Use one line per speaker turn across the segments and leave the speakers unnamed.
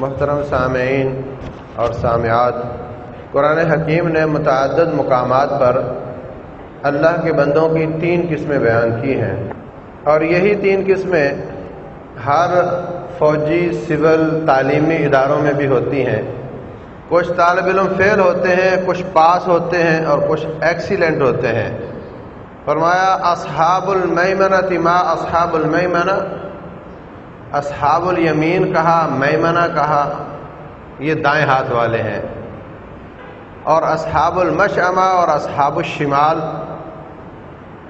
محترم سامعین اور سامعات، قرآن حکیم نے متعدد مقامات پر اللہ کے بندوں کی تین قسمیں بیان کی ہیں اور یہی تین قسمیں ہر فوجی، سول، تعلیمی اداروں میں بھی ہوتی ہیں۔ کچھ طالب علم فیل ہوتے ہیں، کچھ پاس ہوتے ہیں اور کچھ ایکسیلنٹ ہوتے ہیں۔ فرمایا، اصحاب المیمنہ تما اصحاب المیمنہ اصحاب الیمین کہا، میمنہ کہا، یہ دائیں ہاتھ والے ہیں۔ اور اصحاب المشعمہ اور اصحاب الشمال،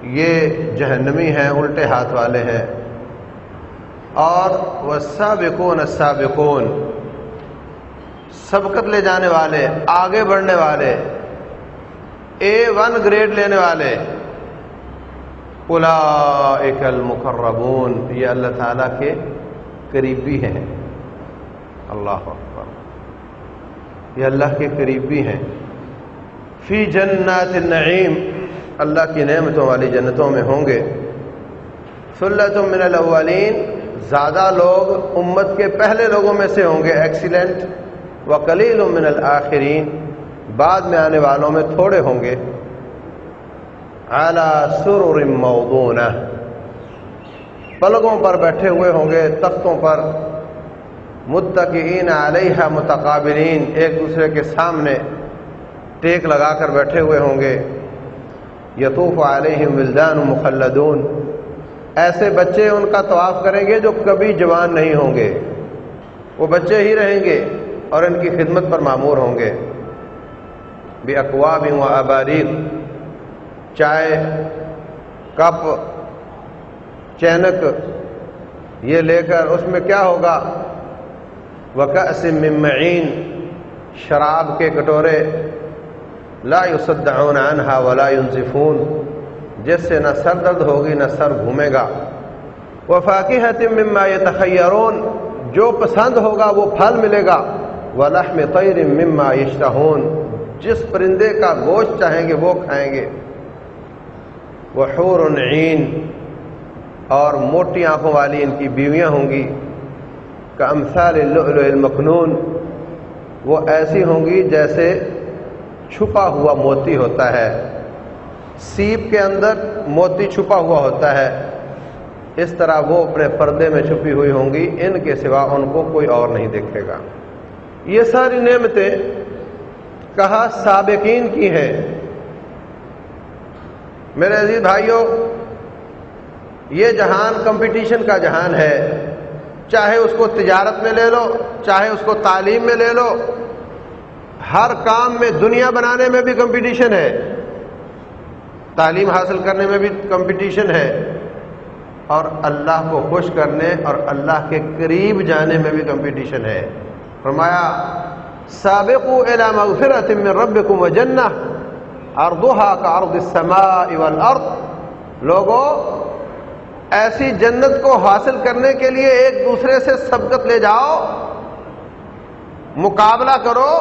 یہ جہنمی ہیں، الٹے ہاتھ والے ہیں۔ اور وہ سابقون السابقون، سبقت لے جانے والے، آگے بڑھنے والے، اے ون گریڈ لینے والے اولئک المقربون، یہ اللہ تعالیٰ کے قریبی ہیں۔ اللہ اکبر۔ یہ اللہ کے قریبی ہیں۔ فی جنات النعیم، اللہ کی نعمتوں والی جنتوں میں ہوں گے۔ سلت من الاولین، زیادہ لوگ امت کے پہلے لوگوں میں سے ہوں گے۔ ایکسیلنٹ و کلیل من الآخرین بعد میں آنے والوں میں تھوڑے ہوں گے۔ اعلی سرر موضونہ۔ پلگوں پر بیٹھے ہوئے ہوں گے، تختوں پر۔ متقین علیہ متقابلین، ایک دوسرے کے سامنے ٹیک لگا کر بیٹھے ہوئے ہوں گے۔ یتوف علیہم ولدان مخلدون۔ ایسے بچے ان کا طواف کریں گے جو کبھی جوان نہیں ہوں گے۔ وہ بچے ہی رہیں گے اور ان کی خدمت پر معمور ہوں گے۔ بھی اقواب و آباریک چائے، کپ چینک یہ لے کر اس میں کیا ہوگا؟ وقاسم ممعین شراب کے کٹورے، لا يصدعون عنها ولا ينزفون، جس سے نہ سر درد ہوگی، نہ سر گھومے گا۔ وفاقی مما يتخيرون، جو پسند ہوگا وہ پھل ملے گا۔ ولحم طير مما يشتهون، جس پرندے کا گوشت چاہیں گے وہ کھائیں گے۔ وحور عین اور موٹی آنکھوں والی ان کی بیویاں ہوں گی، کا امثال اللؤلؤ المکنون، وہ ایسی ہوں گی جیسے چھپا ہوا موتی ہوتا ہے۔ سیپ کے اندر موتی چھپا ہوا ہوتا ہے۔ اس طرح وہ اپنے پردے میں چھپی ہوئی ہوں گی، ان کے سوا ان کو کوئی اور نہیں دیکھے گا۔ یہ ساری نعمتیں کہا سابقین کی ہیں۔ میرے عزیز بھائیوں یہ جہان کمپٹیشن کا جہان ہے۔ چاہے اس کو تجارت میں لے لو، چاہے اس کو تعلیم میں لے لو، ہر کام میں دنیا بنانے میں بھی کمپٹیشن ہے۔ تعلیم حاصل کرنے میں بھی کمپٹیشن ہے۔ اور اللہ کو خوش کرنے اور اللہ کے قریب جانے میں بھی کمپٹیشن ہے۔ فرمایا سابق الى مغفرت من ربکم وجنہ ارضها کا السماء والارض۔ لوگوں ایسی جنت کو حاصل کرنے کے لیے ایک دوسرے سے سبقت لے جاؤ، مقابلہ کرو،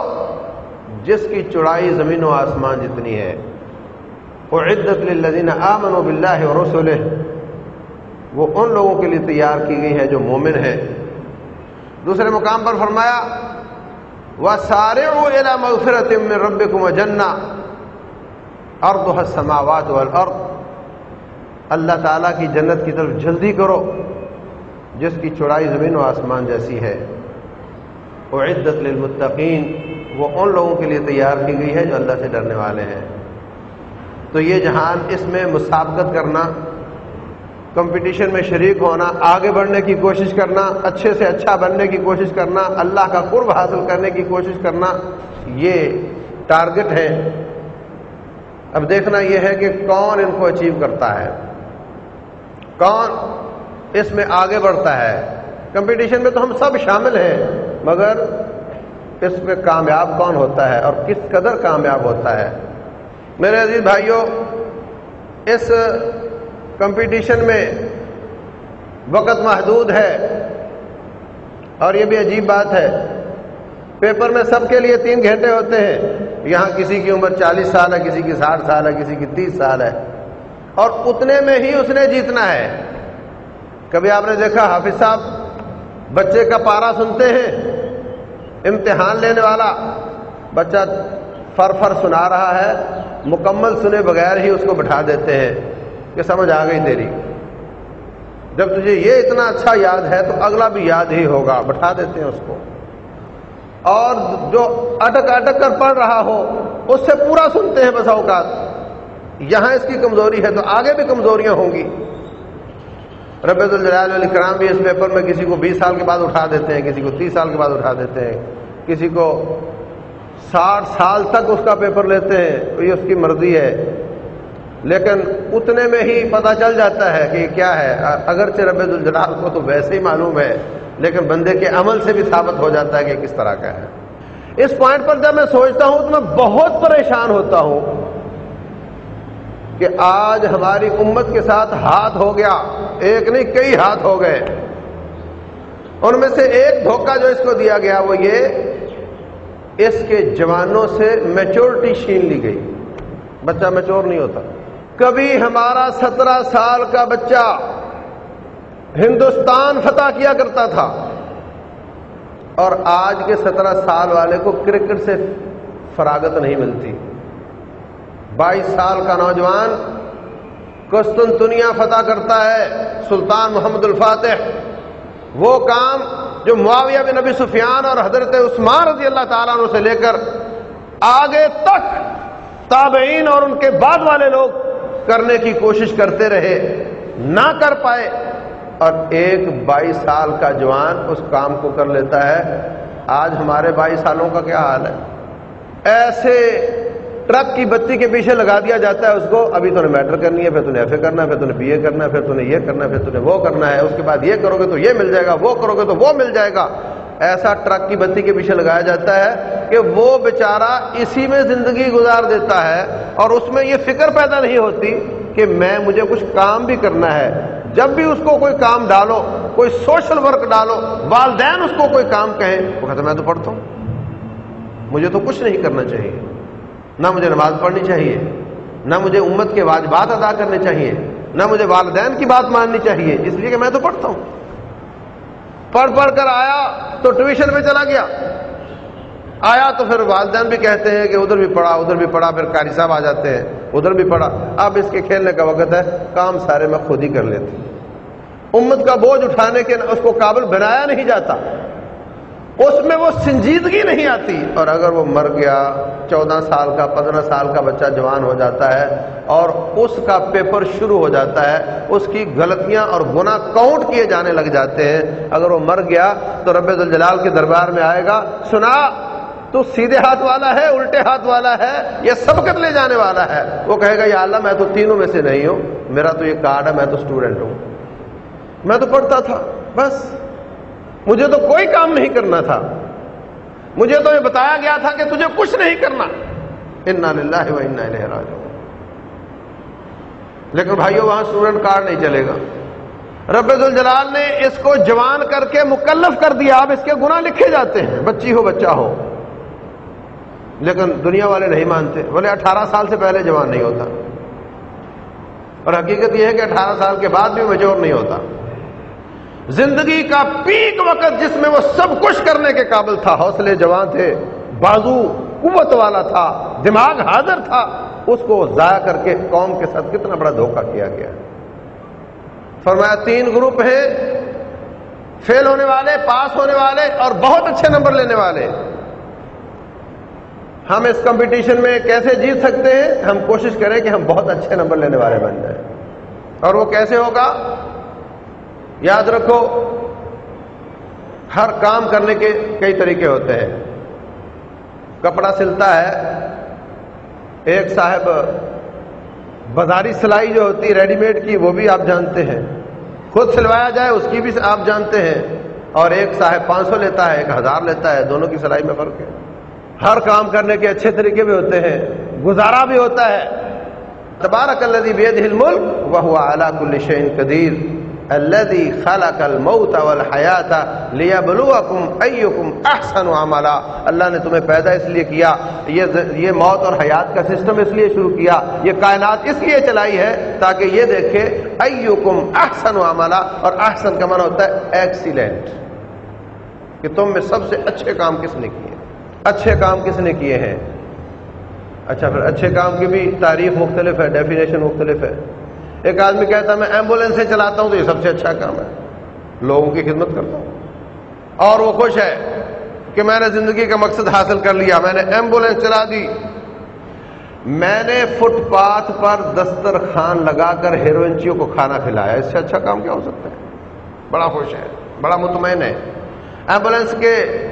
جس کی چڑائی زمین و آسمان جتنی ہے۔ وہ عدت للذین آمنوا باللہ و رسول وہ ان لوگوں کے لیے تیار کی گئی ہے جو مومن ہے دوسرے مقام پر فرمایا وہ سارے مغفرت من ربکم وجنہ ارض السماوات والارض اللہ تعالیٰ کی جنت کی طرف جلدی کرو، جس کی چوڑائی زمین و آسمان جیسی ہے۔ وہ عزت للمتقین، وہ ان لوگوں کے لیے تیار کی گئی ہے جو اللہ سے ڈرنے والے ہیں۔ تو یہ جہان اس میں مسابقت کرنا، کمپٹیشن میں شریک ہونا، آگے بڑھنے کی کوشش کرنا، اچھے سے اچھا بننے کی کوشش کرنا، اللہ کا قرب حاصل کرنے کی کوشش کرنا، یہ ٹارگٹ ہے۔ اب دیکھنا یہ ہے کہ کون ان کو اچیو کرتا ہے۔ کون اس میں آگے بڑھتا ہے؟ کمپٹیشن میں تو ہم سب شامل ہیں، مگر اس میں کامیاب کون ہوتا ہے اور کس قدر کامیاب ہوتا ہے؟ میرے عزیز بھائیوں اس کمپٹیشن میں وقت محدود ہے اور یہ بھی عجیب بات ہے۔ پیپر میں سب کے لیے تین گھنٹے ہوتے ہیں، یہاں کسی کی عمر چالیس سال ہے، کسی کی ساٹھ سال ہے، کسی کی تیس سال ہے۔ اور اتنے میں ہی اس نے جیتنا ہے۔ کبھی آپ نے دیکھا حافظ صاحب، بچے کا پارا سنتے ہیں، امتحان لینے والا بچہ فر فر سنا رہا ہے، مکمل سنے بغیر ہی اس کو بٹھا دیتے ہیں۔ کہ سمجھ آ گئی تیری۔ جب تجھے یہ اتنا اچھا یاد ہے تو اگلا بھی یاد ہی ہوگا، بٹھا دیتے ہیں اس کو۔ اور جو اٹک اٹک کر پڑھ رہا ہو، اس سے پورا سنتے ہیں بس اوقات۔ یہاں اس کی کمزوری ہے تو آگے بھی کمزوریاں ہوں گی۔ رب الجلال علیہ کرام بھی اس پیپر میں کسی کو بیس سال کے بعد اٹھا دیتے ہیں، کسی کو تیس سال کے بعد اٹھا دیتے ہیں، کسی کو ساٹھ سال تک اس کا پیپر لیتے ہیں، تو یہ اس کی مرضی ہے۔ لیکن اتنے میں ہی پتہ چل جاتا ہے کہ کیا ہے۔ اگرچہ رب الجلال کو تو ویسے ہی معلوم ہے، لیکن بندے کے عمل سے بھی ثابت ہو جاتا ہے کہ کس طرح کا ہے۔ اس پوائنٹ پر جب میں سوچتا ہوں تو میں بہت پریشان ہوتا ہوں۔ کہ آج ہماری امت کے ساتھ ہاتھ ہو گیا، ایک نہیں، کئی ہاتھ ہو گئے۔ ان میں سے ایک دھوکہ جو اس کو دیا گیا وہ یہ، اس کے جوانوں سے میچورٹی چھین لی گئی۔ بچہ میچور نہیں ہوتا۔ کبھی ہمارا سترہ سال کا بچہ ہندوستان فتح کیا کرتا تھا اور آج کے سترہ سال والے کو کرکٹ سے فراغت نہیں ملتی۔ بائیس سال کا نوجوان کستن دنیا فتح کرتا ہے، سلطان محمد الفاتح۔ وہ کام جو معاویہ بن نبی سفیان اور حضرت عثمان رضی اللہ تعالیٰ عنہ سے لے کر آگے تک تابعین اور ان کے بعد والے لوگ کرنے کی کوشش کرتے رہے، نہ کر پائے۔ اور ایک بائیس سال کا جوان اس کام کو کر لیتا ہے۔ آج ہمارے بائیس سالوں کا کیا حال ہے؟ ایسے ٹرک کی بتی کے پیچھے لگا دیا جاتا ہے، اس کو ابھی تو نے میٹر کرنی ہے، پھر تو نے ایف اے کرنا ہے، پھر تو نے بی اے کرنا ہے، پھر تو نے یہ کرنا ہے، پھر تو نے وہ کرنا ہے، اس کے بعد یہ کرو گے تو یہ مل جائے گا، وہ کرو گے تو وہ مل جائے گا۔ ایسا ٹرک کی بتی کے پیچھے لگایا جاتا ہے کہ وہ بیچارہ اسی میں زندگی گزار دیتا ہے اور اس میں یہ فکر پیدا نہیں ہوتی کہ میں، مجھے کچھ کام بھی کرنا ہے۔ جب بھی اس کو کوئی کام ڈالو، کوئی سوشل ورک ڈالو، والدین اس کو کوئی کام کہیں، وہ کہتا میں تو پڑھتا ہوں۔ مجھے تو کچھ نہیں کرنا چاہیے۔ نہ مجھے نماز پڑھنی چاہیے، نہ مجھے امت کے واجبات ادا کرنے چاہیے، نہ مجھے والدین کی بات ماننی چاہیے، اس لیے کہ میں تو پڑھتا ہوں۔ پڑھ پڑھ کر آیا تو ٹیوشن میں چلا گیا۔ آیا تو پھر والدین بھی کہتے ہیں کہ ادھر بھی پڑھا، ادھر بھی پڑھا، پھر قاری صاحب آ جاتے ہیں، ادھر بھی پڑھا۔ اب اس کے کھیلنے کا وقت ہے، کام سارے میں خود ہی کر لیتی امت کا بوجھ اٹھانے کے اس کو قابل بنایا نہیں جاتا۔ اس میں وہ سنجیدگی نہیں آتی۔ اور اگر وہ مر گیا، چودہ سال کا، پندرہ سال کا بچہ جوان ہو جاتا ہے اور اس کا پیپر شروع ہو جاتا ہے، اس کی غلطیاں اور گناہ کاؤنٹ کیے جانے لگ جاتے ہیں۔ اگر وہ مر گیا تو رب الجلال کے دربار میں آئے گا، سنا، تو سیدھے ہاتھ والا ہے، الٹے ہاتھ والا ہے یا سبقت لے جانے والا ہے۔ وہ کہے گا، یا اللہ، میں تو تینوں میں سے نہیں ہوں، میرا تو یہ کارڈ ہے، میں تو اسٹوڈنٹ ہوں۔ میں تو پڑھتا تھا، بس۔ مجھے تو کوئی کام نہیں کرنا تھا۔ مجھے تو یہ بتایا گیا تھا کہ تجھے کچھ نہیں کرنا۔ انا للہ و انا راجعون۔ لیکن بھائیو، وہاں اسٹوڈنٹ کارڈ نہیں چلے گا۔ رب الجلال نے اس کو جوان کر کے مکلف کر دیا۔ اب اس کے گناہ لکھے جاتے ہیں۔ بچی ہو، بچہ ہو۔ لیکن دنیا والے نہیں مانتے۔ بولے، اٹھارہ سال سے پہلے جوان نہیں ہوتا۔ اور حقیقت یہ ہے کہ اٹھارہ سال کے بعد بھی میچور نہیں ہوتا۔ زندگی کا پیک وقت جس میں وہ سب کچھ کرنے کے قابل تھا، حوصلے جوان تھے، بازو قوت والا تھا، دماغ حاضر تھا، اس کو ضائع کر کے قوم کے ساتھ کتنا بڑا دھوکہ کیا گیا۔ فرمایا، تین گروپ ہیں، فیل ہونے والے، پاس ہونے والے اور بہت اچھے نمبر لینے والے۔ ہم اس کمپٹیشن میں کیسے جیت سکتے ہیں؟ ہم کوشش کریں کہ ہم بہت اچھے نمبر لینے والے بن جائیں۔ اور وہ کیسے ہوگا؟ یاد رکھو، ہر کام کرنے کے کئی طریقے ہوتے ہیں۔ کپڑا سلتا ہے، ایک صاحب بازاری سلائی جو ہوتی ہے ریڈی میڈ کی، وہ بھی آپ جانتے ہیں۔ خود سلوایا جائے، اس کی بھی آپ جانتے ہیں۔ اور ایک صاحب پانچ سو لیتا ہے، ایک ہزار لیتا ہے، دونوں کی سلائی میں فرق ہے۔ ہر کام کرنے کے اچھے طریقے بھی ہوتے ہیں، گزارا بھی ہوتا ہے۔ تبارک اللہ بید ملک وہ اعلیٰ کل شعین قدیر۔ الذي خلق الموت والحیات لیبلوکم ایکم احسن عملا. اللہ نے تمہیں پیدا اس لیے کیا، یہ یہ موت اور حیات کا سسٹم اس لیے شروع کیا، یہ کائنات اس لیے چلائی ہے تاکہ یہ دیکھے ایکم احسن عملا، اور احسن کا معنی ہوتا ہے ایکسیلنٹ کہ تم میں سب سے اچھے کام کس نے کیے؟ اچھے کام کس نے کیے ہیں؟ اچھا پھر اچھے کام کی بھی تعریف مختلف ہے ڈیفینیشن مختلف ہے۔ ایک آدمی کہتا ہے، میں ایمبولینس سے چلاتا ہوں تو یہ سب سے اچھا کام ہے۔ لوگوں کی خدمت کرتا ہوں۔ اور وہ خوش ہے کہ میں نے زندگی کا مقصد حاصل کر لیا، میں نے ایمبولینس چلا دی۔ میں نے فٹ پاتھ پر دسترخوان لگا کر ہیروئنچیوں کو کھانا کھلایا۔ اس سے اچھا کام کیا ہو سکتا ہے؟ بڑا خوش ہے، بڑا مطمئن ہے۔ ایمبولینس کے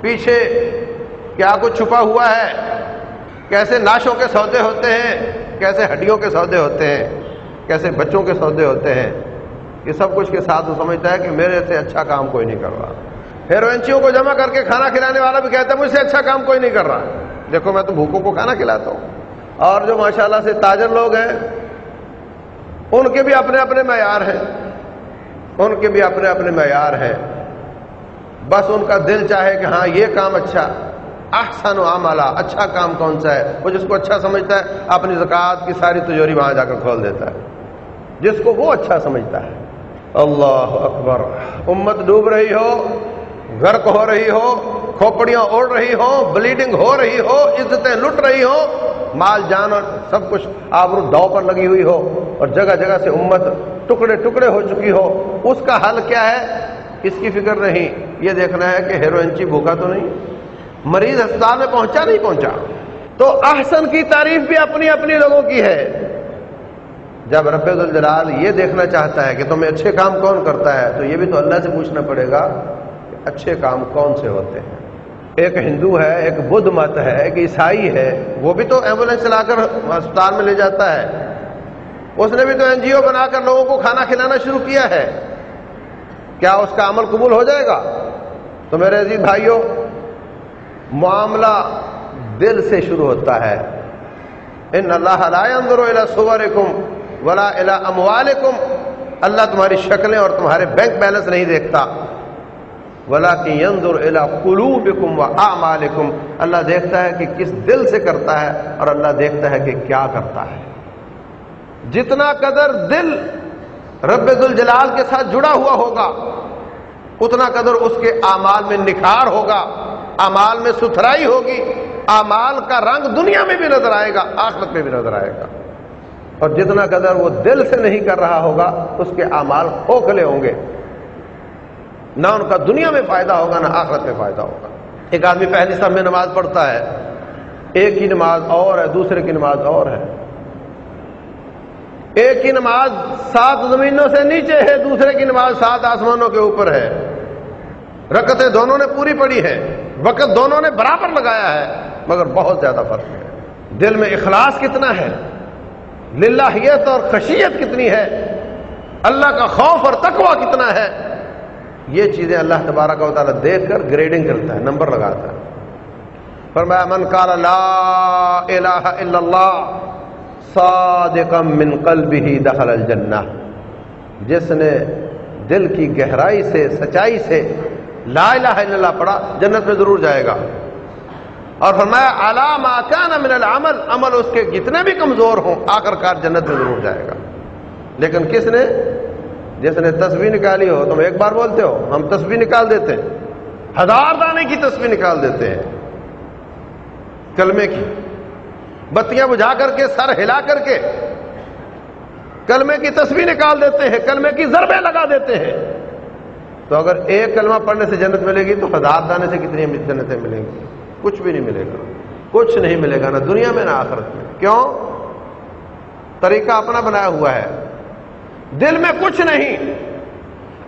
پیچھے کیا کچھ چھپا ہوا ہے؟ کیسے ناشوں کے سودے ہوتے ہیں؟ کیسے ہڈیوں کے سودے ہوتے ہیں؟ کیسے بچوں کے سودے ہوتے ہیں، یہ سب کچھ کے ساتھ وہ سمجھتا ہے کہ میرے سے اچھا کام کوئی نہیں کر رہا۔ ہیروئنچیوں کو جمع کر کے کھانا کھلانے والا بھی کہتا ہے، مجھ سے اچھا کام کوئی نہیں کر رہا۔ دیکھو، میں تو بھوکوں کو کھانا کھلاتا ہوں۔ اور جو ماشاءاللہ سے تاجر لوگ ہیں، ان کے بھی اپنے اپنے معیار ہیں۔ ان کے بھی اپنے اپنے معیار ہیں۔ بس ان کا دل چاہے کہ ہاں یہ کام اچھا۔ احسن و عملہ اچھا کام کون سا ہے؟ وہ جس کو اچھا سمجھتا ہے، اپنی زکوٰۃ کی ساری تجوری وہاں جا کر کھول دیتا ہے۔ جس کو وہ اچھا سمجھتا ہے۔ اللہ اکبر۔ امت ڈوب رہی ہو، غرق ہو رہی ہو، کھوپڑیاں اوڑ رہی ہو، بلیڈنگ ہو رہی ہو، عزتیں لٹ رہی ہو، مال جان اور سب کچھ آبرو دو پر لگی ہوئی ہو اور جگہ جگہ سے امت ٹکڑے ٹکڑے ہو چکی ہو۔ اس کا حل کیا ہے؟ اس کی فکر نہیں۔ یہ دیکھنا ہے کہ ہیرو انچی بھوکا تو نہیں؟ مریض ہسپتال میں پہنچا نہیں پہنچا۔ تو احسن کی تعریف بھی اپنی اپنی لوگوں کی ہے۔ جب رب الجلال یہ دیکھنا چاہتا ہے کہ تمہیں اچھے کام کون کرتا ہے، تو یہ بھی تو اللہ سے پوچھنا پڑے گا اچھے کام کون سے ہوتے ہیں۔ ایک ہندو ہے، ایک بدھ مت ہے، ایک عیسائی ہے، وہ بھی تو ایمبولینس چلا کر اسپتال میں لے جاتا ہے۔ اس نے بھی تو این جی او بنا کر لوگوں کو کھانا کھلانا شروع کیا ہے۔ کیا اس کا عمل قبول ہو جائے گا؟ تو میرے عزیز بھائیوں، معاملہ دل سے شروع ہوتا ہے۔ ان اللہ اندر ولا اموالکم اللہ تمہاری شکلیں اور تمہارے بینک بیلنس نہیں دیکھتا۔ ولا کی یندر قلوبکم و اعمالکم اللہ دیکھتا ہے کہ کس دل سے کرتا ہے اور اللہ دیکھتا ہے کہ کیا کرتا ہے۔ جتنا قدر دل رب الجلال کے ساتھ جڑا ہوا ہوگا، اتنا قدر اس کے اعمال میں نکھار ہوگا، اعمال میں ستھرائی ہوگی، اعمال کا رنگ دنیا میں بھی نظر آئے گا، آخرت میں بھی نظر آئے گا۔ اور جتنا قدر وہ دل سے نہیں کر رہا ہوگا، اس کے اعمال کھوکھلے ہوں گے۔ نہ ان کا دنیا میں فائدہ ہوگا، نہ آخرت میں فائدہ ہوگا۔ ایک آدمی پہلی سب میں نماز پڑھتا ہے، ایک کی نماز اور ہے، دوسرے کی نماز اور ہے۔ ایک کی نماز سات زمینوں سے نیچے ہے، دوسرے کی نماز سات آسمانوں کے اوپر ہے۔ رکتیں دونوں نے پوری پڑی ہے وقت دونوں نے برابر لگایا ہے، مگر بہت زیادہ فرق ہے۔ دل میں اخلاص کتنا ہے؟ للہیت اور خشیت کتنی ہے؟ اللہ کا خوف اور تقوی کتنا ہے؟ یہ چیزیں اللہ تبارہ کا تعالیٰ دیکھ کر گریڈنگ کرتا ہے نمبر لگاتا ہے۔ فرمایا، من قال لا الہ الا اللہ، صادقا من قلبه دخل الجنہ۔ جس نے دل کی گہرائی سے، سچائی سے لا الہ الا اللہ پڑھا، جنت میں ضرور جائے گا۔ اور فرمایا اعلی ما من العمل عمل اس کے جتنے بھی کمزور ہوں، آخر کار جنت میں ضرور جائے گا۔ لیکن کس نے؟ جس نے تصویر نکالی ہو، تم ایک بار بولتے ہو، ہم تصویر نکال دیتے ہیں۔ ہزار دانے کی تصویر نکال دیتے ہیں۔ کلمے کی۔ بتیاں بجھا کر کے، سر ہلا کر کے کلمے کی تصویر نکال دیتے ہیں، کلمے کی ضربے لگا دیتے ہیں۔ تو اگر ایک کلمہ پڑھنے سے جنت ملے گی، تو ہزار دانے سے کتنی جنتیں ملیں گی؟ کچھ بھی نہیں ملے گا۔ کچھ نہیں ملے گا، نہ دنیا میں نہ آخرت میں۔ کیوں؟ طریقہ اپنا بنایا ہوا ہے۔ دل میں کچھ نہیں۔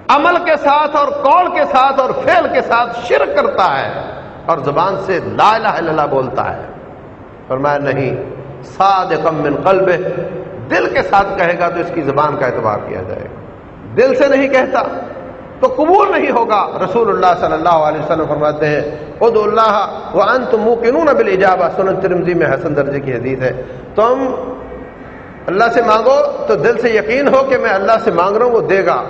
عمل کے ساتھ اور قول کے ساتھ اور فعل کے ساتھ شرک کرتا ہے اور زبان سے لا الہ الا اللہ بولتا ہے۔ فرمایا نہیں صادقم من قلب دل کے ساتھ کہے گا تو اس کی زبان کا اعتبار کیا جائے گا۔ دل سے نہیں کہتا۔ تو قبول نہیں ہوگا۔ رسول اللہ صلی اللہ علیہ وسلم فرماتے ہیں خود اللہ وہ انت موقن بل ایجاب سنن ترمزی میں حسن درجے کی حدیث ہے۔ تم اللہ سے مانگو تو دل سے یقین ہو کہ میں اللہ سے مانگ رہا ہوں، وہ دے گا۔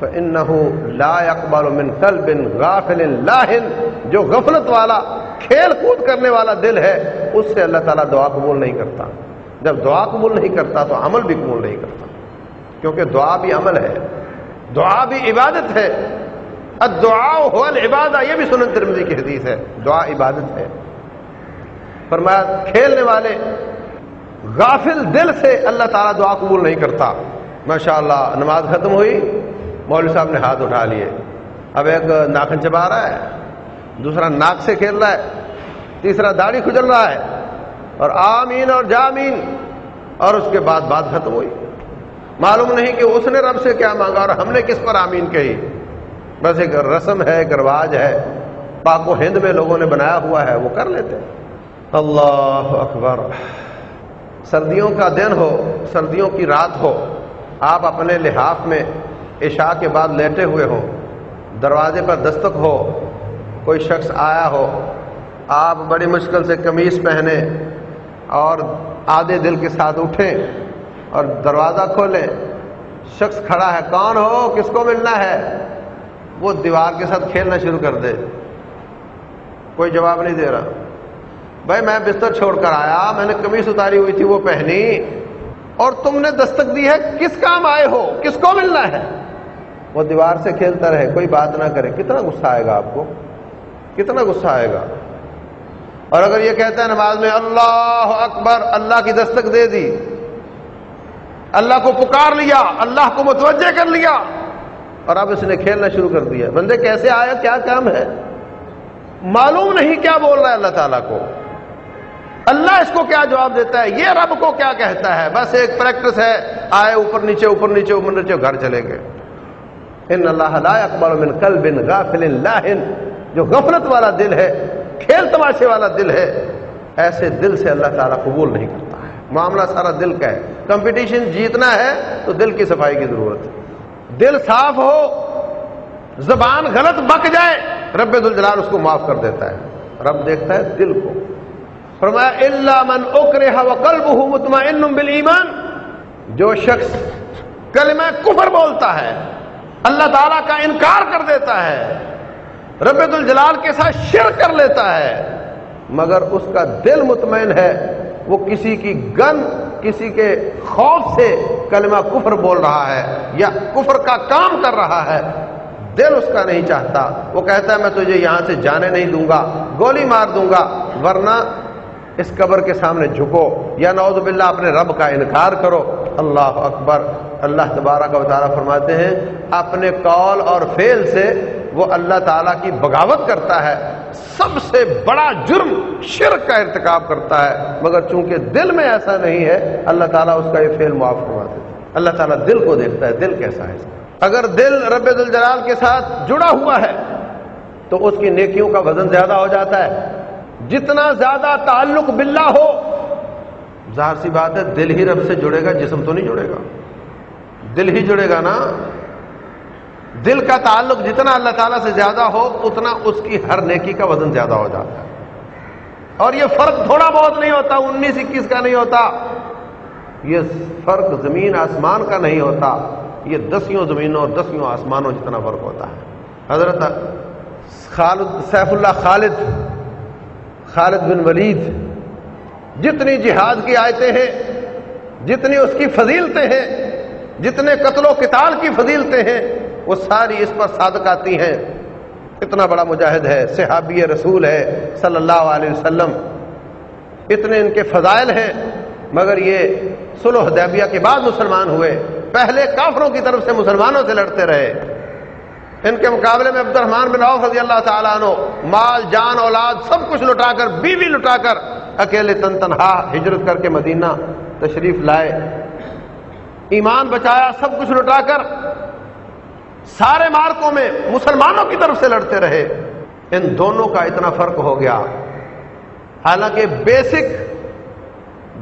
تو لا اقبال من قلب غافل لاہن جو غفلت والا، کھیل کود کرنے والا دل ہے، اس سے اللہ تعالیٰ دعا قبول نہیں کرتا۔ جب دعا قبول نہیں کرتا تو عمل بھی قبول نہیں کرتا۔ کیونکہ دعا بھی عمل ہے۔ دعا بھی عبادت ہے۔ دعا ہو العبادہ یہ بھی سنن ترمزی کی حدیث ہے۔ دعا عبادت ہے۔ فرمایا، کھیلنے والے، غافل دل سے اللہ تعالیٰ دعا قبول نہیں کرتا۔ ماشاء اللہ نماز ختم ہوئی، مولوی صاحب نے ہاتھ اٹھا لیے۔ اب ایک ناخن چبا رہا ہے، دوسرا ناک سے کھیل رہا ہے، تیسرا داڑھی کھجل رہا ہے۔ اور آمین اور جامین، اور اس کے بعد بات ختم ہوئی۔ معلوم نہیں کہ اس نے رب سے کیا مانگا اور ہم نے کس پر آمین کہی۔ بس ایک رسم ہے، ایک رواج ہے۔ پاک و ہند میں لوگوں نے بنایا ہوا ہے، وہ کر لیتے۔ اللہ اکبر۔ سردیوں کا دن ہو، سردیوں کی رات ہو۔ آپ اپنے لحاف میں عشاء کے بعد لیٹے ہوئے ہوں۔ دروازے پر دستک ہو، کوئی شخص آیا ہو۔ آپ بڑی مشکل سے قمیض پہنے اور آدھے دل کے ساتھ اٹھیں۔ اور دروازہ کھولیں شخص کھڑا ہے، کون ہو؟ کس کو ملنا ہے؟ وہ دیوار کے ساتھ کھیلنا شروع کر دے۔ کوئی جواب نہیں دے رہا۔ بھائی، میں بستر چھوڑ کر آیا، میں نے کمیز اتاری ہوئی تھی، وہ پہنی۔ اور تم نے دستک دی ہے، کس کام آئے ہو؟ کس کو ملنا ہے؟ وہ دیوار سے کھیلتا رہے، کوئی بات نہ کرے، کتنا غصہ آئے گا آپ کو؟ کتنا غصہ آئے گا؟ اور اگر یہ کہتا ہے نماز میں، اللہ اکبر، اللہ کی دستک دے دی اللہ کو پکار لیا، اللہ کو متوجہ کر لیا۔ اور اب اس نے کھیلنا شروع کر دیا۔ بندے کیسے آیا کیا کام ہے؟ معلوم نہیں کیا بول رہا ہے اللہ تعالیٰ کو۔ اللہ اس کو کیا جواب دیتا ہے؟ یہ رب کو کیا کہتا ہے؟ بس ایک پریکٹس ہے۔ آئے اوپر نیچے اوپر نیچے اوپر نیچے گھر چلے گئے۔ ان اللہ لا اکبر من قلب غافل لاہن جو غفلت والا دل ہے، کھیل تماشے والا دل ہے، ایسے دل سے اللہ تعالیٰ قبول نہیں کرتا ہے۔ معاملہ سارا دل کا ہے۔ کمپٹیشن جیتنا ہے تو دل کی صفائی کی ضرورت ہے۔ دل صاف ہو، زبان غلط بک جائے، رب الجلال اس کو معاف کر دیتا ہے۔ رب دیکھتا ہے دل کو۔ فرمایا اللہ من اکرہ وقلبہ مطمئن بالایمان جو شخص کلمہ کفر بولتا ہے، اللہ تعالیٰ کا انکار کر دیتا ہے، رب الجلال کے ساتھ شر کر لیتا ہے، مگر اس کا دل مطمئن ہے، وہ کسی کی گن کسی کے خوف سے کلمہ کفر بول رہا ہے یا کفر کا کام کر رہا ہے، دل اس کا نہیں چاہتا۔ وہ کہتا ہے، میں تجھے یہاں سے جانے نہیں دوں گا، گولی مار دوں گا، ورنہ اس قبر کے سامنے جھکو۔ یا نعوذ باللہ، اپنے رب کا انکار کرو۔ اللہ اکبر۔ اللہ تبارہ کا تعالیٰ فرماتے ہیں، اپنے قول اور فعل سے وہ اللہ تعالیٰ کی بغاوت کرتا ہے، سب سے بڑا جرم شرک کا ارتکاب کرتا ہے۔ مگر چونکہ دل میں ایسا نہیں ہے، اللہ تعالیٰ اس کا یہ فعل معاف کروا دیتا ہے اللہ تعالیٰ دل کو دیکھتا ہے، دل کیسا ہے۔ اگر دل رب الجلال کے ساتھ جڑا ہوا ہے، تو اس کی نیکیوں کا وزن زیادہ ہو جاتا ہے۔ جتنا زیادہ تعلق باللہ ہو، ظاہر سی بات ہے، دل ہی رب سے جڑے گا، جسم تو نہیں جڑے گا۔ دل ہی جڑے گا نا دل کا تعلق جتنا اللہ تعالیٰ سے زیادہ ہو، اتنا اس کی ہر نیکی کا وزن زیادہ ہو جاتا ہے۔ اور یہ فرق تھوڑا بہت نہیں ہوتا، انیس، اکیس کا نہیں ہوتا۔ یہ فرق زمین، آسمان کا نہیں ہوتا۔ یہ دسیوں زمینوں اور دسیوں آسمانوں جتنا فرق ہوتا ہے۔ حضرت خالد، سیف اللہ خالد خالد بن ولید، جتنی جہاد کی آیتیں ہیں، جتنی اس کی فضیلتیں ہیں، جتنے قتل و قتال کی فضیلتیں ہیں وہ ساری اس پر صادق آتی ہیں۔ اتنا بڑا مجاہد ہے، صحابی رسول ہے صلی اللہ علیہ وسلم۔ اتنے ان کے فضائل ہیں، مگر یہ سلو حدیبیہ کے بعد مسلمان ہوئے۔ پہلے کافروں کی طرف سے مسلمانوں سے لڑتے رہے۔ ان کے مقابلے میں عبد الرحمان بن عوف رضی اللہ تعالیٰ عنہ، مال، جان، اولاد، سب کچھ لٹا کر، بیوی لٹا کر اکیلے تن تنہا ہجرت کر کے مدینہ تشریف لائے۔ ایمان بچایا، سب کچھ لٹا کر سارے مارکوں میں مسلمانوں کی طرف سے لڑتے رہے۔ ان دونوں کا اتنا فرق ہو گیا۔ حالانکہ بیسک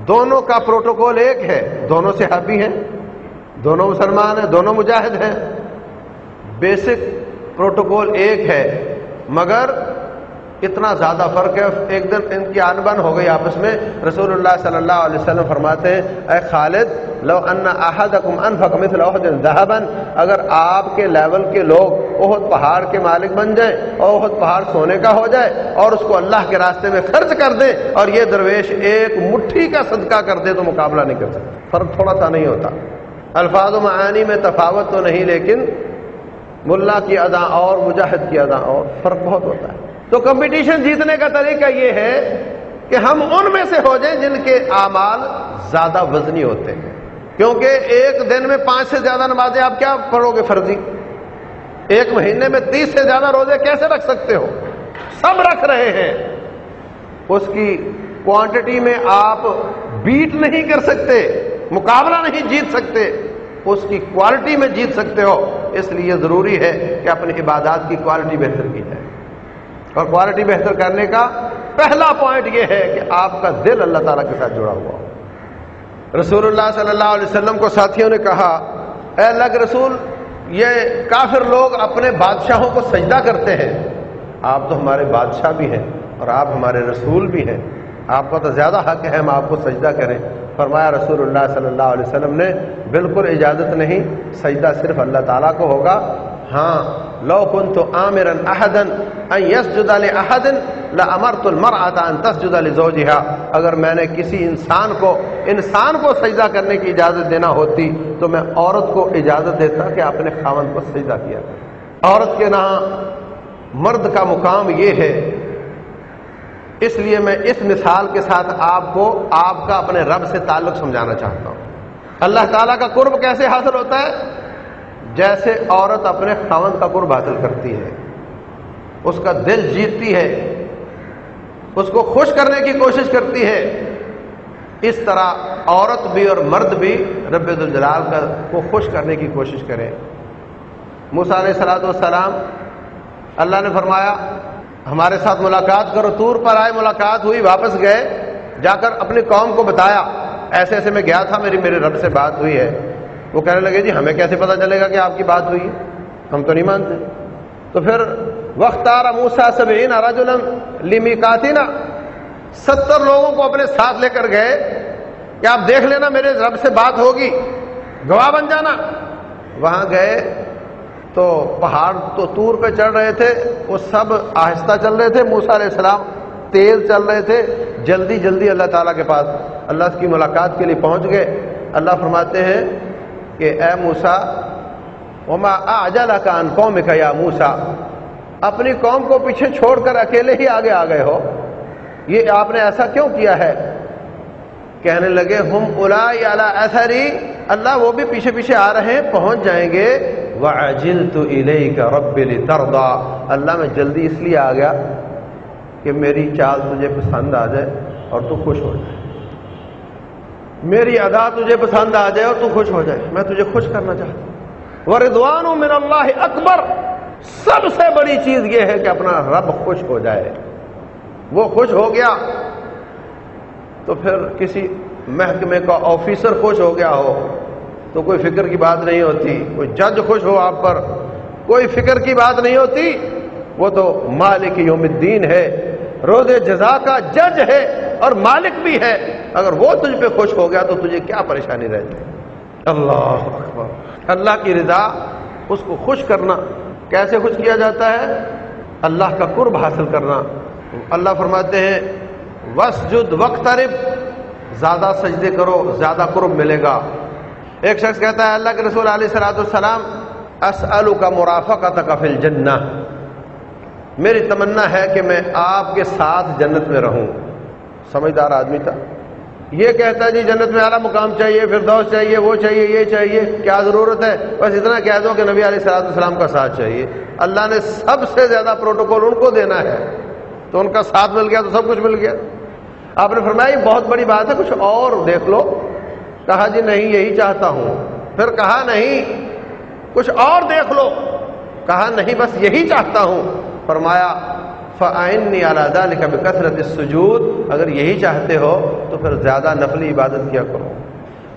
دونوں کا پروٹوکول ایک ہے۔ دونوں سے حابی ہیں، دونوں مسلمان ہیں، دونوں مجاہد ہیں۔ بیسک پروٹوکول ایک ہے۔ مگر اتنا زیادہ فرق ہے، ایک دن ان کی آن بن ہو گئی آپس میں۔ رسول اللہ صلی اللہ علیہ وسلم فرماتے ہیں، اے خالد، لو ان احدکم انفق مثل احد ذهبا اگر آپ کے لیول کے لوگ احد پہاڑ کے مالک بن جائیں اور احد پہاڑ سونے کا ہو جائے اور اس کو اللہ کے راستے میں خرچ کر دیں اور یہ درویش ایک مٹھی کا صدقہ کر دے تو مقابلہ نہیں کر سکتے فرق تھوڑا سا نہیں ہوتا۔ الفاظ و معانی میں تفاوت تو نہیں، لیکن ملا کی ادا اور مجاہد کی ادا اور فرق بہت ہوتا ہے۔ تو کمپٹیشن جیتنے کا طریقہ یہ ہے کہ ہم ان میں سے ہو جائیں جن کے اعمال زیادہ وزنی ہوتے ہیں۔ کیونکہ ایک دن میں پانچ سے زیادہ نمازیں آپ کیا پڑھو گے فرضی؟ ایک مہینے میں تیس سے زیادہ روزے کیسے رکھ سکتے ہو؟ سب رکھ رہے ہیں۔ اس کی کوانٹٹی میں آپ بیٹ نہیں کر سکتے، مقابلہ نہیں جیت سکتے، اس کی کوالٹی میں جیت سکتے ہو۔ اس لیے ضروری ہے کہ اپنی عبادات کی کوالٹی بہتر کی جائے۔ اور کوالٹی بہتر کرنے کا پہلا پوائنٹ یہ ہے کہ آپ کا دل اللہ تعالیٰ کے ساتھ جڑا ہوا رسول اللہ صلی اللہ علیہ وسلم کو ساتھیوں نے کہا، اے اللہ کے رسول، یہ کافر لوگ اپنے بادشاہوں کو سجدہ کرتے ہیں۔ آپ تو ہمارے بادشاہ بھی ہیں اور آپ ہمارے رسول بھی ہیں۔ آپ کا تو زیادہ حق ہے ہم آپ کو سجدہ کریں۔ فرمایا رسول اللہ صلی اللہ علیہ وسلم نے، بالکل اجازت نہیں، سجدہ صرف اللہ تعالیٰ کو ہوگا۔ ہاں لو کن تو عامر احدن یس جدا احدن لمرت المر آتا تس جدا زوجہا اگر میں نے کسی انسان کو انسان کو سجدہ کرنے کی اجازت دینا ہوتی تو میں عورت کو اجازت دیتا کہ اپنے خاون کو سجدہ کیا۔ عورت کے نہاں مرد کا مقام یہ ہے۔ اس لیے میں اس مثال کے ساتھ آپ کو، آپ کا اپنے رب سے تعلق سمجھانا چاہتا ہوں۔ اللہ تعالیٰ کا قرب کیسے حاصل ہوتا ہے؟ جیسے عورت اپنے خاون کا قرب حاصل کرتی ہے۔ اس کا دل جیتتی ہے، اس کو خوش کرنے کی کوشش کرتی ہے، اس طرح عورت بھی اور مرد بھی رب الجلال کا کو خوش کرنے کی کوشش کرے علیہ سلاد والسلام، اللہ نے فرمایا، ہمارے ساتھ ملاقات کرو، تور پر آئے، ملاقات ہوئی، واپس گئے، جا کر اپنی قوم کو بتایا۔ ایسے ایسے میں گیا تھا، میری میرے رب سے بات ہوئی ہے۔ وہ کہنے لگے جی ہمیں کیسے پتا چلے گا کہ آپ کی بات ہوئی ہے؟ ہم تو نہیں مانتے۔ تو پھر وقت آ رہا موسا سبین لیمی کاتی ستر لوگوں کو اپنے ساتھ لے کر گئے۔ کہ آپ دیکھ لینا میرے رب سے بات ہوگی۔ گواہ بن جانا۔ وہاں گئے۔ تو پہاڑ تو تور پہ چڑھ رہے تھے۔ وہ سب آہستہ چل رہے تھے۔ موسا علیہ السلام تیز چل رہے تھے۔ جلدی جلدی اللہ تعالیٰ کے پاس اللہ کی ملاقات کے لیے پہنچ گئے۔ اللہ فرماتے ہیں کہ اے موسا وما اجلا کان قوم کا یا موسا اپنی قوم کو پیچھے چھوڑ کر اکیلے ہی آگے آ گئے ہو یہ آپ نے ایسا کیوں کیا ہے کہنے لگے ہم الا ایسا اللہ وہ بھی پیچھے پیچھے آ رہے ہیں، پہنچ جائیں گے۔ رب تردا اللہ میں جلدی اس لیے آ گیا کہ میری چال تجھے پسند آ جائے اور تو خوش ہو جائے۔ میری ادا تجھے پسند آ جائے اور تو خوش ہو جائے۔ میں تجھے خوش کرنا چاہتا ہوں۔ وردوان من اللہ اکبر۔ سب سے بڑی چیز یہ ہے کہ اپنا رب خوش ہو جائے۔ وہ خوش ہو گیا تو پھر کسی محکمے کا آفیسر خوش ہو گیا ہو تو کوئی فکر کی بات نہیں ہوتی۔ کوئی جج خوش ہو آپ پر، کوئی فکر کی بات نہیں ہوتی۔ وہ تو مالک یوم الدین ہے، روز جزا کا جج ہے اور مالک بھی ہے۔ اگر وہ تجھ پہ خوش ہو گیا تو تجھے کیا پریشانی رہتی؟ اللہ اکبر۔ اللہ کی رضا، اس کو خوش کرنا۔ کیسے خوش کیا جاتا ہے؟ اللہ کا قرب حاصل کرنا۔ اللہ فرماتے ہیں وس جد وقت زیادہ سجدے کرو، زیادہ قرب ملے گا۔ ایک شخص کہتا ہے، اللہ کے رسول علیہ سلاۃ السلام اسلو کا مرافع کا تکفل جنا میری تمنا ہے کہ میں آپ کے ساتھ جنت میں رہوں۔ سمجھدار آدمی تھا۔ یہ کہتا ہے جی جنت میں اعلیٰ مقام چاہیے پھر دوست چاہیے، وہ چاہیے، یہ چاہیے، کیا ضرورت ہے؟ بس اتنا کہہ دو کہ نبی علیہ صلاحت السلام کا ساتھ چاہیے۔ اللہ نے سب سے زیادہ پروٹوکول ان کو دینا ہے۔ تو ان کا ساتھ مل گیا تو سب کچھ مل گیا۔ آپ نے فرمایا بہت بڑی بات ہے، کچھ اور دیکھ لو۔ کہا جی نہیں، یہی چاہتا ہوں۔ پھر کہا، نہیں، کچھ اور دیکھ لو۔ کہا، نہیں، بس یہی چاہتا ہوں۔ فرمایا فعین اعلیٰ کبھی کثرت سجود اگر یہی چاہتے ہو تو پھر زیادہ نفلی عبادت کیا کرو۔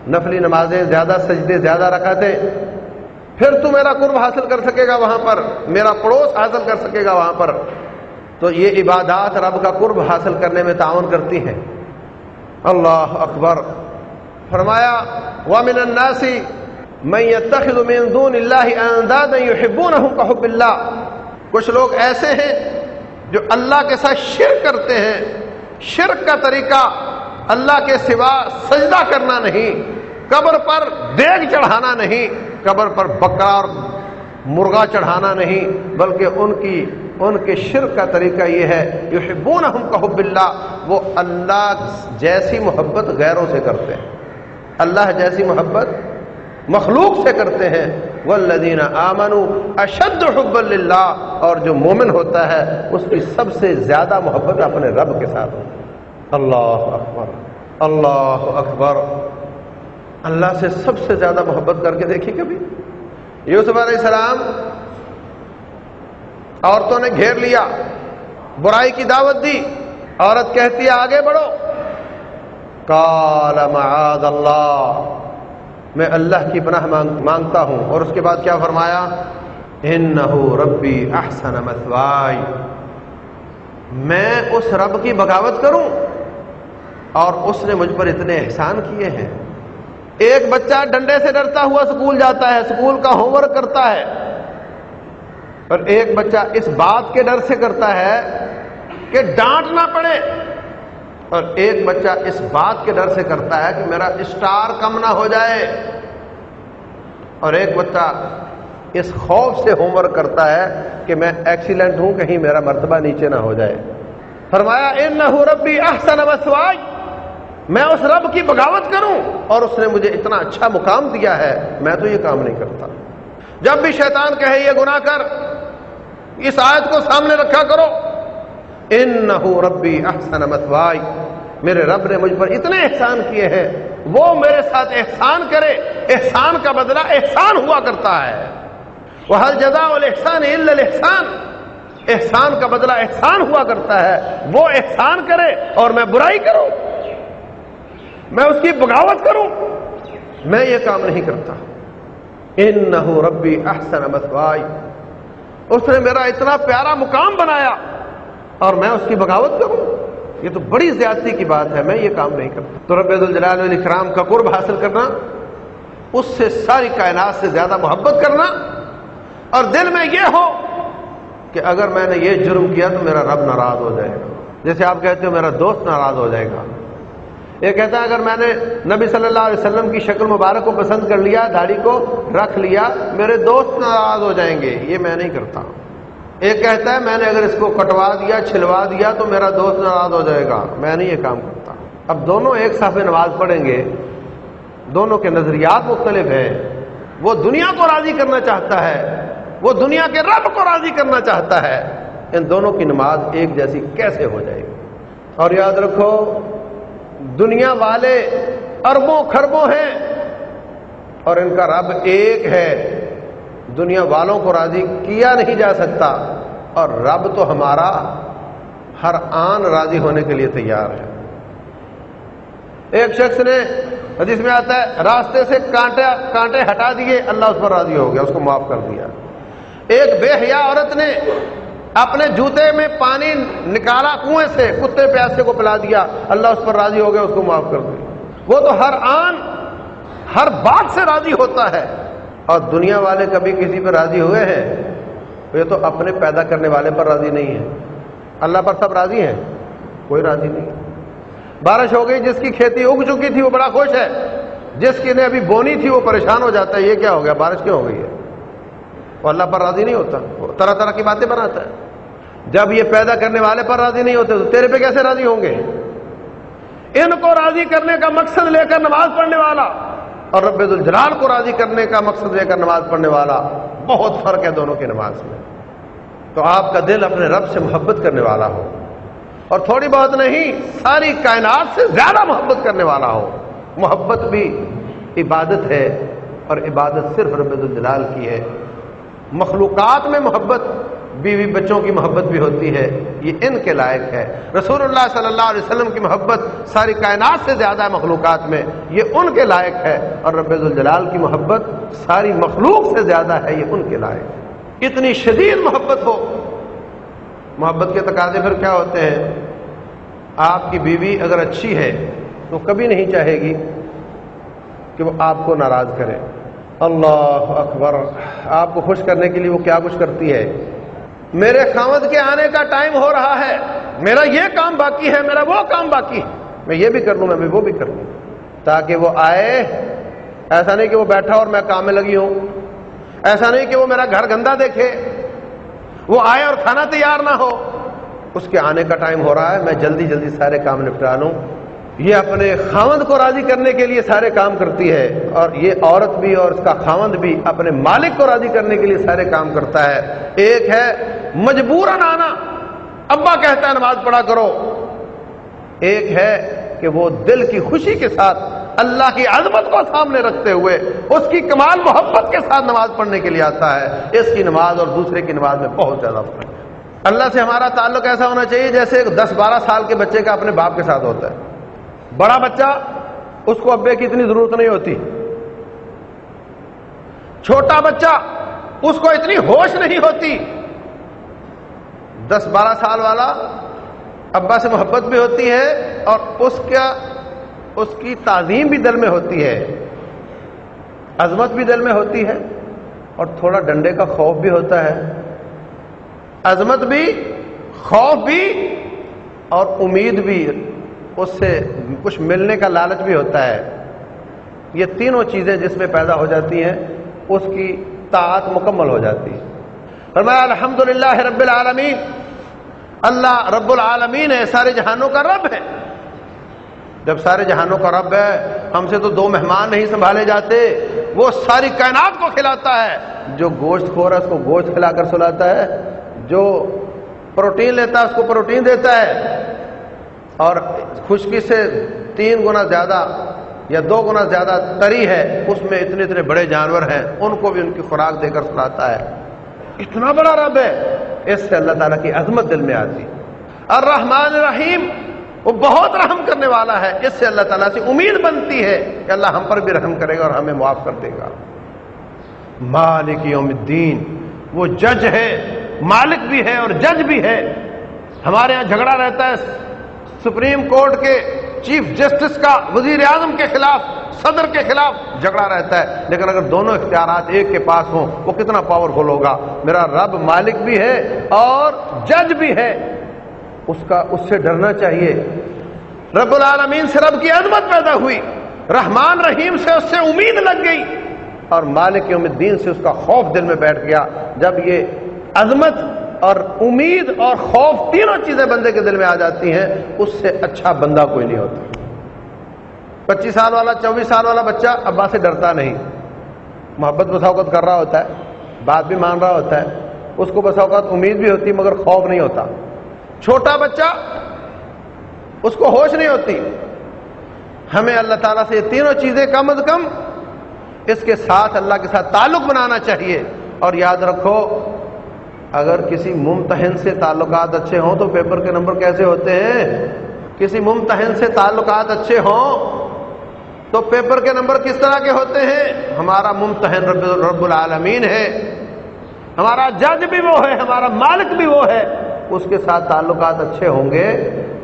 نفلی نمازیں زیادہ سجدے، زیادہ رکھاتے پھر تو میرا قرب حاصل کر سکے گا وہاں پر، میرا پڑوس حاصل کر سکے گا وہاں پر۔ تو یہ عبادات رب کا قرب حاصل کرنے میں تعاون کرتی ہیں۔ اللہ اکبر۔ فرمایا وامن الناسی میں يتخذ من دون اللہ اندادا يحبونهم كحب اللہ کچھ لوگ ایسے ہیں جو اللہ کے ساتھ شرک کرتے ہیں، شرک کا طریقہ اللہ کے سوا سجدہ کرنا نہیں، قبر پر دیگ چڑھانا نہیں، قبر پر بکرا اور مرغا چڑھانا نہیں، بلکہ ان کی، ان کے شرک کا طریقہ یہ ہے، یحبونہم کحب اللہ، وہ اللہ جیسی محبت غیروں سے کرتے ہیں۔ اللہ جیسی محبت مخلوق سے کرتے ہیں والذین آمنوا اشد حب اللہ اور جو مومن ہوتا ہے، اس کی سب سے زیادہ محبت اپنے رب کے ساتھ ہوتی اللہ اکبر اللہ اکبر۔ اللہ سے سب سے زیادہ محبت کر کے دیکھی کبھی؟ یوسف علیہ السلام، عورتوں نے گھیر لیا، برائی کی دعوت دی، عورت کہتی ہے، آگے بڑھو۔ کال معاذ اللہ۔ میں اللہ کی پناہ مانگتا ہوں۔ اور اس کے بعد کیا فرمایا؟ انہو ربی احسن مثوائی۔ میں اس رب کی بغاوت کروں اور اس نے مجھ پر اتنے احسان کیے ہیں۔ ایک بچہ ڈنڈے سے ڈرتا ہوا اسکول جاتا ہے اسکول کا ہوم ورک کرتا ہے۔ اور ایک بچہ اس بات کے ڈر سے کرتا ہے کہ ڈانٹ نہ پڑے۔ اور ایک بچہ اس بات کے ڈر سے کرتا ہے کہ میرا اسٹار کم نہ ہو جائے۔ اور ایک بچہ اس خوف سے ہوم ورک کرتا ہے کہ میں ایکسیلنٹ ہوں، کہیں میرا مرتبہ نیچے نہ ہو جائے۔ فرمایا ان ربی احسن میں اس رب کی بغاوت کروں۔ اور اس نے مجھے اتنا اچھا مقام دیا ہے، میں تو یہ کام نہیں کرتا۔ جب بھی شیطان کہے یہ گناہ کر، اس آیت کو سامنے رکھا کرو۔ ان ربی احسن مسوائی میرے رب نے مجھ پر اتنے احسان کیے ہیں، وہ میرے ساتھ احسان کرے، احسان کا بدلہ احسان ہوا کرتا ہے۔ وہ ہر جزا احسان احسان احسان کا بدلہ احسان ہوا کرتا ہے، وہ احسان کرے اور میں برائی کروں، میں اس کی بغاوت کروں۔ میں یہ کام نہیں کرتا۔ ان ربی احسن مسوائی اس نے میرا اتنا پیارا مقام بنایا۔ اور میں اس کی بغاوت کروں؟ یہ تو بڑی زیادتی کی بات ہے، میں یہ کام نہیں کرتا۔ تو رب الجلال علیہ کرام کا قرب حاصل کرنا، اس سے ساری کائنات سے زیادہ محبت کرنا، اور دل میں یہ ہو کہ اگر میں نے یہ جرم کیا تو میرا رب ناراض ہو جائے گا۔ جیسے آپ کہتے ہو میرا دوست ناراض ہو جائے گا۔ یہ کہتا ہے اگر میں نے نبی صلی اللہ علیہ وسلم کی شکل مبارک کو پسند کر لیا داڑھی کو رکھ لیا، میرے دوست ناراض ہو جائیں گے۔ یہ میں نہیں کرتا۔ ایک کہتا ہے، میں نے اگر اس کو کٹوا دیا، چھلوا دیا، تو میرا دوست ناراض ہو جائے گا. میں نہیں یہ کام کرتا. اب دونوں ایک صاحب نماز پڑھیں گے. دونوں کے نظریات مختلف ہیں. وہ دنیا کو راضی کرنا چاہتا ہے. وہ دنیا کے رب کو راضی کرنا چاہتا ہے. ان دونوں کی نماز ایک جیسی کیسے ہو جائے گی؟ اور یاد رکھو، دنیا والے اربوں خربوں ہیں اور ان کا رب ایک ہے. دنیا والوں کو راضی کیا نہیں جا سکتا اور رب تو ہمارا ہر آن راضی ہونے کے لیے تیار ہے۔ ایک شخص نے حدیث میں آتا ہے، راستے سے کانٹے کانٹے ہٹا دیے، اللہ اس پر راضی ہو گیا، اس کو معاف کر دیا۔ ایک بے حیا عورت نے اپنے جوتے میں پانی نکالا، کنویں سے، کتے پیاسے کو پلا دیا، اللہ اس پر راضی ہو گیا، اس کو معاف کر دیا۔ وہ تو ہر آن، ہر بات سے راضی ہوتا ہے۔ اور دنیا والے کبھی کسی پہ راضی ہوئے ہیں؟ یہ تو اپنے پیدا کرنے والے پر راضی نہیں ہے اللہ پر سب راضی ہیں؟ کوئی راضی نہیں۔ بارش ہو گئی، جس کی کھیتی اگ چکی تھی، وہ بڑا خوش ہے۔ جس کی نے ابھی بونی تھی، وہ پریشان ہو جاتا ہے۔ یہ کیا ہو گیا؟ بارش کیوں ہو گئی ہے؟ وہ اللہ پر راضی نہیں ہوتا۔ وہ طرح طرح کی باتیں بناتا ہے۔ جب یہ پیدا کرنے والے پر راضی نہیں ہوتے، تو تیرے پہ کیسے راضی ہوں گے؟ ان کو راضی کرنے کا مقصد لے کر نماز پڑھنے والا اور رب الجلال کو راضی کرنے کا مقصد لے کر نماز پڑھنے والا، بہت فرق ہے دونوں کی نماز میں۔ تو آپ کا دل اپنے رب سے محبت کرنے والا ہو۔ اور تھوڑی بہت نہیں، ساری کائنات سے زیادہ محبت کرنے والا ہو۔ محبت بھی عبادت ہے اور عبادت صرف رب الجلال کی ہے۔ مخلوقات میں محبت بیوی بچوں کی محبت بھی ہوتی ہے، یہ ان کے لائق ہے۔ رسول اللہ صلی اللہ علیہ وسلم کی محبت ساری کائنات سے زیادہ مخلوقات میں، یہ ان کے لائق ہے۔ اور رب الجلال کی محبت ساری مخلوق سے زیادہ ہے، یہ ان کے لائق ہے۔ اتنی شدید محبت ہو۔ محبت کے تقاضے پھر کیا ہوتے ہیں؟ آپ کی بیوی اگر اچھی ہے، تو کبھی نہیں چاہے گی کہ وہ آپ کو ناراض کرے۔ اللہ اکبر۔ آپ کو خوش کرنے کے لیے وہ کیا کچھ کرتی ہے؟ میرے خامد کے آنے کا ٹائم ہو رہا ہے۔ میرا یہ کام باقی ہے، میرا وہ کام باقی ہے۔ میں یہ بھی کر لوں، میں وہ بھی کر لوں۔ تاکہ وہ آئے۔ ایسا نہیں کہ وہ بیٹھا اور میں کام میں لگی ہوں۔ ایسا نہیں کہ وہ میرا گھر گندا دیکھے۔ وہ آئے اور کھانا تیار نہ ہو۔ اس کے آنے کا ٹائم ہو رہا ہے۔ میں جلدی جلدی سارے کام نپٹا لوں۔ یہ اپنے خاوند کو راضی کرنے کے لیے سارے کام کرتی ہے اور یہ عورت بھی اور اس کا خاوند بھی اپنے مالک کو راضی کرنے کے لیے سارے کام کرتا ہے۔ ایک ہے مجبوراً آنا ابا کہتا ہے نماز پڑھا کرو۔ ایک ہے کہ وہ دل کی خوشی کے ساتھ اللہ کی عظمت کو سامنے رکھتے ہوئے اس کی کمال محبت کے ساتھ نماز پڑھنے کے لیے آتا ہے۔ اس کی نماز اور دوسرے کی نماز میں بہت زیادہ فرق ہے۔ اللہ سے ہمارا تعلق ایسا ہونا چاہیے جیسے دس بارہ سال کے بچے کا اپنے باپ کے ساتھ ہوتا ہے۔ بڑا بچہ، اس کو ابے کی اتنی ضرورت نہیں ہوتی۔ چھوٹا بچہ، اس کو اتنی ہوش نہیں ہوتی۔ دس بارہ سال والا ابا سے محبت بھی ہوتی ہے اور اس کا، اس کی تعظیم بھی دل میں ہوتی ہے۔ عظمت بھی دل میں ہوتی ہے اور تھوڑا ڈنڈے کا خوف بھی ہوتا ہے۔ عظمت بھی، خوف بھی اور امید بھی اس سے کچھ ملنے کا لالچ بھی ہوتا ہے۔ یہ تینوں چیزیں جس میں پیدا ہو جاتی ہیں، اس کی طاعت مکمل ہو جاتی ہے۔ فرمایا الحمد للہ رب العالمین۔ اللہ رب العالمین ہے، سارے جہانوں کا رب ہے۔ جب سارے جہانوں کا رب ہے، ہم سے تو دو مہمان نہیں سنبھالے جاتے۔ وہ ساری کائنات کو کھلاتا ہے۔ جو گوشت کھو رہا ہے، اس کو گوشت کھلا کر سلاتا ہے۔ جو پروٹین لیتا ہے، اس کو پروٹین دیتا ہے۔ اور خشکی سے تین گنا زیادہ یا دو گنا زیادہ تری ہے، اس میں اتنے اتنے بڑے جانور ہیں، ان کو بھی ان کی خوراک دے کر سلاتا ہے۔ اتنا بڑا رب ہے۔ اس سے اللہ تعالیٰ کی عظمت دل میں آتی۔ الرحمن الرحیم، وہ بہت رحم کرنے والا ہے۔ اس سے اللہ تعالیٰ سے امید بنتی ہے کہ اللہ ہم پر بھی رحم کرے گا اور ہمیں معاف کر دے گا۔ مالک یوم الدین، وہ جج ہے، مالک بھی ہے اور جج بھی ہے۔ ہمارے یہاں جھگڑا رہتا ہے۔ سپریم کورٹ کے چیف جسٹس کا وزیر اعظم کے خلاف، صدر کے خلاف جھگڑا رہتا ہے۔ لیکن اگر دونوں اختیارات ایک کے پاس ہوں، وہ کتنا پاورفل ہوگا؟ میرا رب مالک بھی ہے اور جج بھی ہے۔ اس کا، اس سے ڈرنا چاہیے۔ رب العالمین سے رب کی عظمت پیدا ہوئی۔ رحمان رحیم سے اس سے امید لگ گئی۔ اور مالک یوم الدین سے اس کا خوف دل میں بیٹھ گیا۔ جب یہ عظمت اور امید اور خوف تینوں چیزیں بندے کے دل میں آ جاتی ہیں، اس سے اچھا بندہ کوئی نہیں ہوتا۔ پچیس سال والا، چوبیس سال والا بچہ ابا سے ڈرتا نہیں۔ محبت بساوقت کر رہا ہوتا ہے، بات بھی مان رہا ہوتا ہے۔ اس کو بساوقت امید بھی ہوتی، مگر خوف نہیں ہوتا۔ چھوٹا بچہ، اس کو ہوش نہیں ہوتی۔ ہمیں اللہ تعالیٰ سے یہ تینوں چیزیں کم از کم اس کے ساتھ، اللہ کے ساتھ تعلق بنانا چاہیے۔ اور یاد رکھو اگر کسی ممتحن سے تعلقات اچھے ہوں تو پیپر کے نمبر کیسے ہوتے ہیں؟ کسی ممتحن سے تعلقات اچھے ہوں تو پیپر کے نمبر کس طرح کے ہوتے ہیں؟ ہمارا ممتحن رب رب العالمین ہے، ہمارا جج بھی وہ ہے، ہمارا مالک بھی وہ ہے، اس کے ساتھ تعلقات اچھے ہوں گے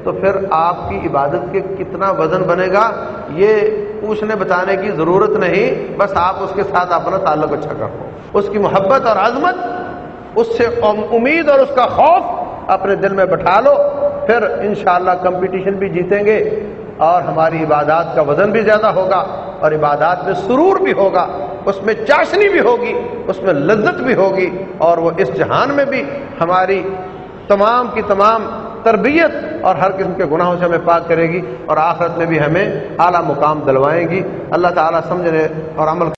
تو پھر آپ کی عبادت کے کتنا وزن بنے گا؟ یہ پوچھنے بتانے کی ضرورت نہیں، بس آپ اس کے ساتھ اپنا تعلق اچھا کرو۔ اس کی محبت اور عظمت اس سے امید اور اس کا خوف اپنے دل میں بٹھا لو، پھر انشاءاللہ اللہ کمپٹیشن بھی جیتیں گے اور ہماری عبادات کا وزن بھی زیادہ ہوگا اور عبادات میں سرور بھی ہوگا، اس میں چاشنی بھی ہوگی، اس میں لذت بھی ہوگی اور وہ اس جہان میں بھی ہماری تمام کی تمام تربیت اور ہر قسم کے گناہوں سے ہمیں پاک کرے گی اور آخرت میں بھی ہمیں اعلیٰ مقام دلوائیں گی۔ اللہ تعالیٰ سمجھنے اور عمل